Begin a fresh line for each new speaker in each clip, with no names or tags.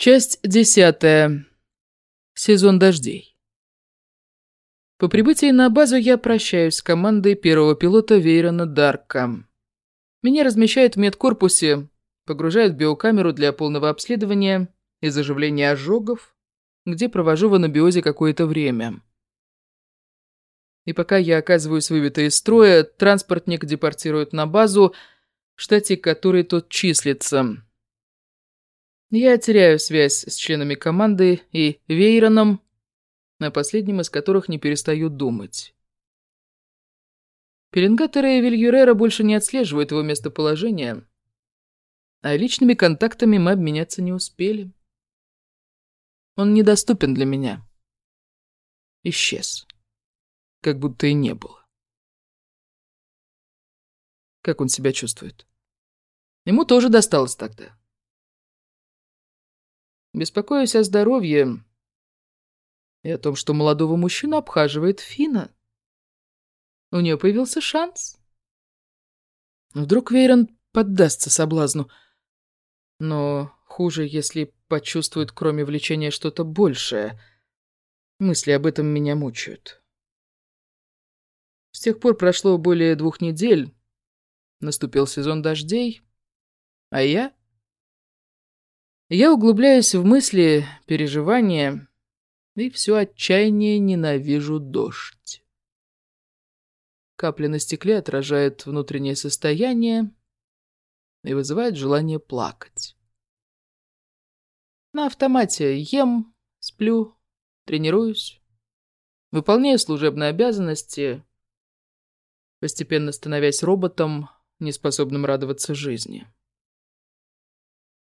Часть десятая. Сезон дождей. По прибытии на базу я прощаюсь с командой первого пилота Вейрона Дарка. Меня размещают в медкорпусе, погружают в биокамеру для полного обследования и заживления ожогов, где провожу в анабиозе какое-то время. И пока я оказываюсь выбитой из строя, транспортник депортирует на базу, в штате которой тот числится – я теряю связь с членами команды и Вейроном, на последнем из которых не перестаю думать. Пеленгаторы Вильюрера больше не отслеживают его местоположение, а личными контактами мы обменяться не успели. Он недоступен для меня. Исчез. Как будто и не было. Как он себя чувствует? Ему тоже досталось тогда. Беспокоюсь о здоровье и о том, что молодого мужчину обхаживает Фина. У нее появился шанс. Вдруг Вейрон поддастся соблазну. Но хуже, если почувствует, кроме влечения, что-то большее. Мысли об этом меня мучают. С тех пор прошло более двух недель. Наступил сезон дождей, а я я углубляюсь в мысли, переживания, и все отчаяние ненавижу дождь. Капли на стекле отражают внутреннее состояние и вызывают желание плакать. На автомате ем, сплю, тренируюсь, выполняю служебные обязанности, постепенно становясь роботом, неспособным радоваться жизни.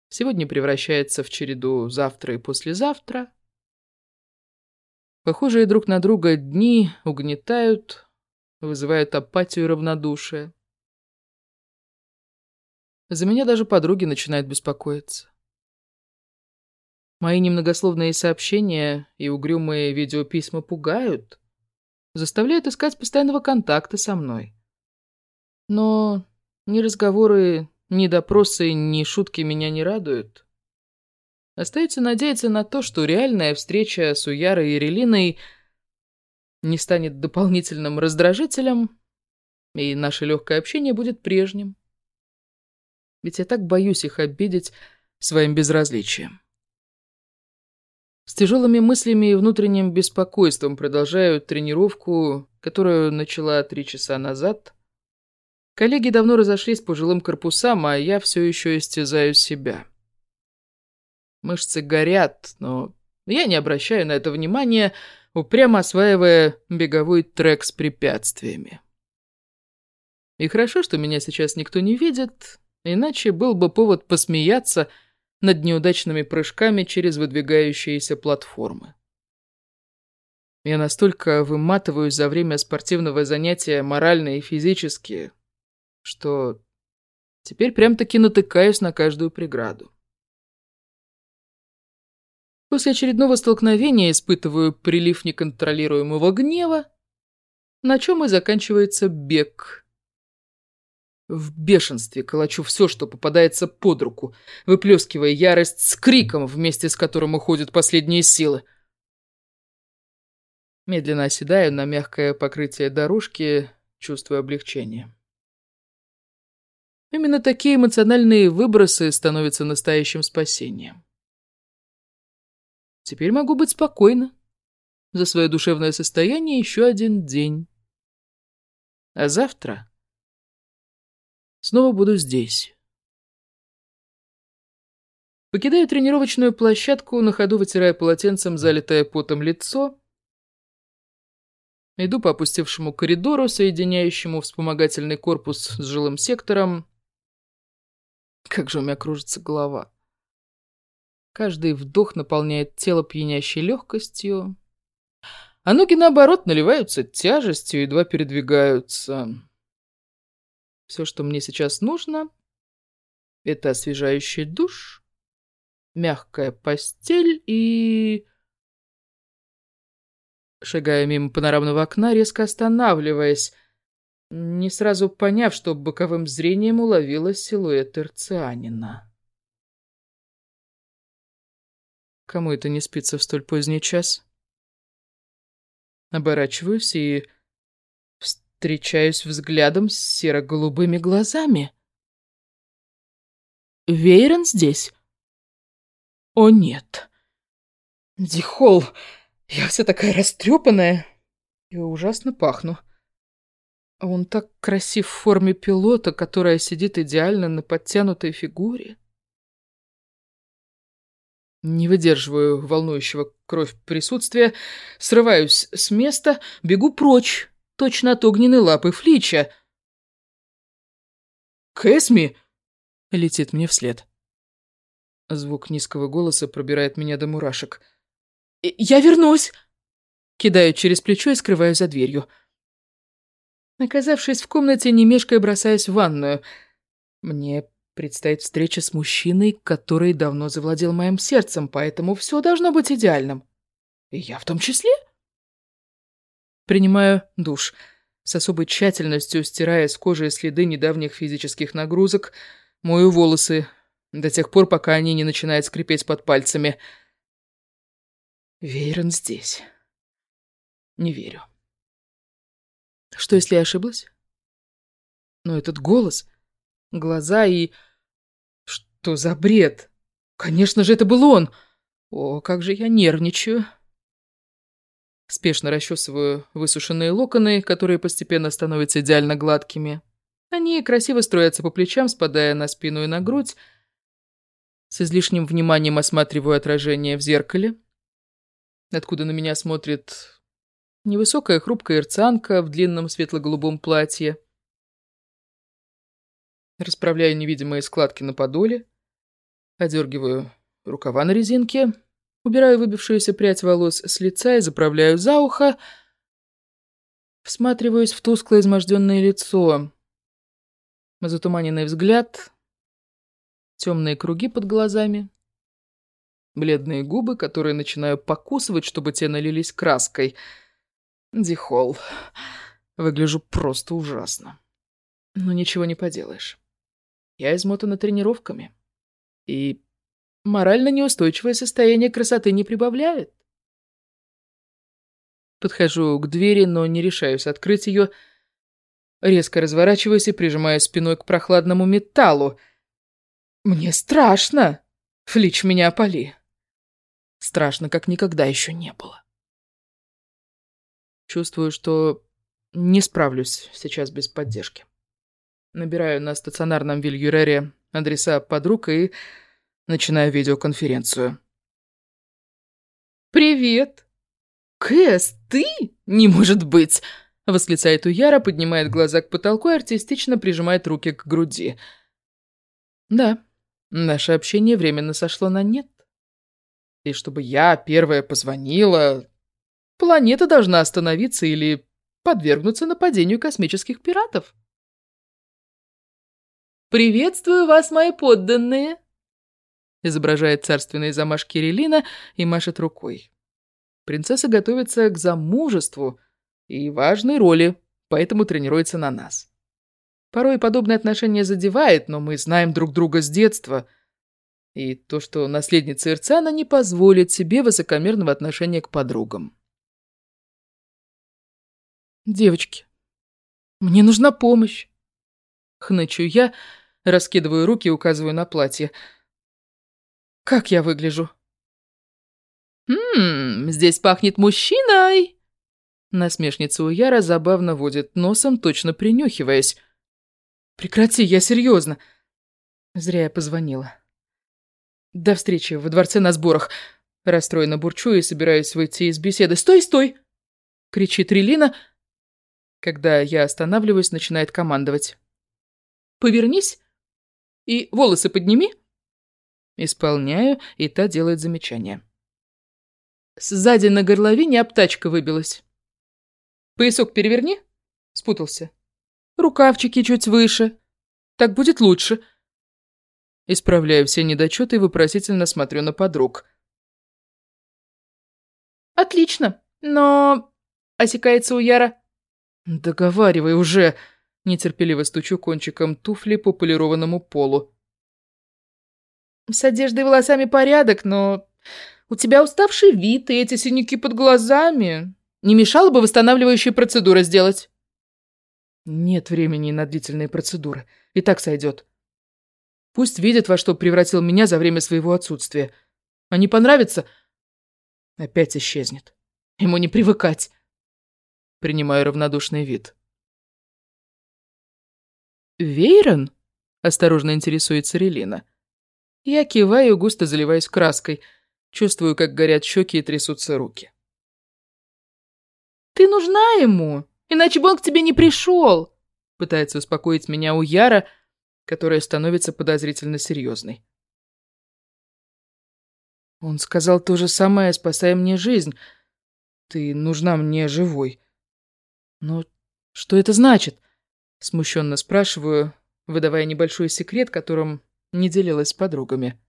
Сегодня превращается в череду завтра и послезавтра. Похожие друг на друга дни угнетают, вызывают апатию и равнодушие. За меня даже подруги начинают беспокоиться. Мои немногословные сообщения и угрюмые видеописьма пугают, заставляют искать постоянного контакта со мной. Но ни разговоры ни допросы, ни шутки меня не радуют. Остается надеяться на то, что реальная встреча с Уярой и Релиной не станет дополнительным раздражителем, и наше легкое общение будет прежним. Ведь я так боюсь их обидеть своим безразличием. С тяжелыми мыслями и внутренним беспокойством продолжаю тренировку, которую начала три часа назад — Коллеги давно разошлись по жилым корпусам, а я все еще истязаю себя. Мышцы горят, но я не обращаю на это внимания, упрямо осваивая беговой трек с препятствиями. И хорошо, что меня сейчас никто не видит, иначе был бы повод посмеяться над неудачными прыжками через выдвигающиеся платформы. Я настолько выматываюсь за время спортивного занятия морально и физически, что теперь прям-таки натыкаюсь на каждую преграду. После очередного столкновения испытываю прилив неконтролируемого гнева, на чем и заканчивается бег. В бешенстве колочу все, что попадается под руку, выплескивая ярость с криком, вместе с которым уходят последние силы. Медленно оседаю на мягкое покрытие дорожки, чувствуя облегчение. Именно такие эмоциональные выбросы становятся настоящим спасением. Теперь могу быть спокойна. За свое душевное состояние еще один день. А завтра снова буду здесь. Покидаю тренировочную площадку, на ходу вытирая полотенцем залитое потом лицо. Иду по опустевшему коридору, соединяющему вспомогательный корпус с жилым сектором, как же у меня кружится голова. Каждый вдох наполняет тело пьянящей легкостью, а ноги, наоборот, наливаются тяжестью, едва передвигаются. Все, что мне сейчас нужно, это освежающий душ, мягкая постель и... Шагая мимо панорамного окна, резко останавливаясь, не сразу поняв, что боковым зрением уловила силуэт Ирцианина. Кому это не спится в столь поздний час? Оборачиваюсь и встречаюсь взглядом с серо-голубыми глазами. Вейрон здесь? О, нет. Дихол, я вся такая растрепанная и ужасно пахну. Он так красив в форме пилота, которая сидит идеально на подтянутой фигуре. Не выдерживаю волнующего кровь присутствия, срываюсь с места, бегу прочь, точно от огненной лапы Флича. «Кэсми!» — летит мне вслед. Звук низкого голоса пробирает меня до мурашек. «Я вернусь!» Кидаю через плечо и скрываю за дверью. Оказавшись в комнате, немешкая бросаюсь в ванную. Мне предстоит встреча с мужчиной, который давно завладел моим сердцем, поэтому все должно быть идеальным. И я в том числе. Принимаю душ. С особой тщательностью стирая с кожи следы недавних физических нагрузок, мою волосы до тех пор, пока они не начинают скрипеть под пальцами. Вейрон здесь. Не верю. Что, если я ошиблась? Но этот голос, глаза и... Что за бред? Конечно же, это был он! О, как же я нервничаю. Спешно расчесываю высушенные локоны, которые постепенно становятся идеально гладкими. Они красиво строятся по плечам, спадая на спину и на грудь. С излишним вниманием осматриваю отражение в зеркале, откуда на меня смотрит Невысокая хрупкая ирцанка в длинном светло-голубом платье. Расправляю невидимые складки на подоле, одергиваю рукава на резинке, убираю выбившуюся прядь волос с лица и заправляю за ухо, всматриваюсь в тусклое изможденное лицо, затуманенный взгляд, темные круги под глазами, бледные губы, которые начинаю покусывать, чтобы те налились краской — Дихол. Выгляжу просто ужасно. Но ничего не поделаешь. Я измотана тренировками. И морально неустойчивое состояние красоты не прибавляет. Подхожу к двери, но не решаюсь открыть ее. Резко разворачиваюсь и прижимаю спиной к прохладному металлу. Мне страшно. Флич меня опали. Страшно, как никогда еще не было. Чувствую, что не справлюсь сейчас без поддержки. Набираю на стационарном Вильюрере адреса подруг и начинаю видеоконференцию. «Привет!» «Кэс, ты? Не может быть!» Восклицает Уяра, поднимает глаза к потолку и артистично прижимает руки к груди. «Да, наше общение временно сошло на нет. И чтобы я первая позвонила, Планета должна остановиться или подвергнуться нападению космических пиратов. «Приветствую вас, мои подданные!» Изображает царственные замашки Релина и машет рукой. Принцесса готовится к замужеству и важной роли, поэтому тренируется на нас. Порой подобное отношение задевает, но мы знаем друг друга с детства. И то, что наследница Ирцана не позволит себе высокомерного отношения к подругам. «Девочки, мне нужна помощь!» Хнычу я, раскидываю руки и указываю на платье. «Как я выгляжу?» «Ммм, здесь пахнет мужчиной!» Насмешница у Яра забавно водит носом, точно принюхиваясь. «Прекрати, я серьезно!» Зря я позвонила. «До встречи во дворце на сборах!» Расстроенно бурчу и собираюсь выйти из беседы. «Стой, стой!» — кричит Релина, — когда я останавливаюсь, начинает командовать. «Повернись и волосы подними». Исполняю, и та делает замечание. Сзади на горловине обтачка выбилась. «Поясок переверни». Спутался. «Рукавчики чуть выше. Так будет лучше». Исправляю все недочеты и вопросительно смотрю на подруг. «Отлично, но...» — осекается у Яра. «Договаривай уже!» – нетерпеливо стучу кончиком туфли по полированному полу. «С одеждой и волосами порядок, но У тебя уставший вид и эти синяки под глазами. Не мешало бы восстанавливающие процедуры сделать?» «Нет времени на длительные процедуры. И так сойдет. Пусть видит, во что превратил меня за время своего отсутствия. А не понравится, опять исчезнет. Ему не привыкать». Принимаю равнодушный вид. «Вейрон?» — осторожно интересуется Релина. Я киваю, густо заливаюсь краской. Чувствую, как горят щеки и трясутся руки. «Ты нужна ему, иначе бы он к тебе не пришел!» Пытается успокоить меня у Яра, которая становится подозрительно серьезной. Он сказал то же самое, спасая мне жизнь. Ты нужна мне живой. Но что это значит? Смущенно спрашиваю, выдавая небольшой секрет, которым не делилась с подругами.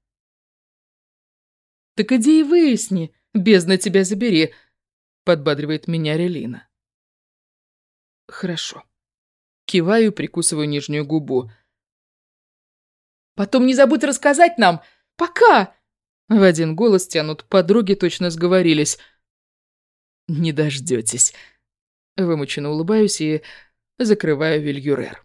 «Так иди и выясни, бездна тебя забери», — подбадривает меня Релина. «Хорошо». Киваю, прикусываю нижнюю губу. «Потом не забудь рассказать нам! Пока!» В один голос тянут подруги, точно сговорились. «Не дождетесь». Вымученно улыбаюсь и закрываю вильюрер.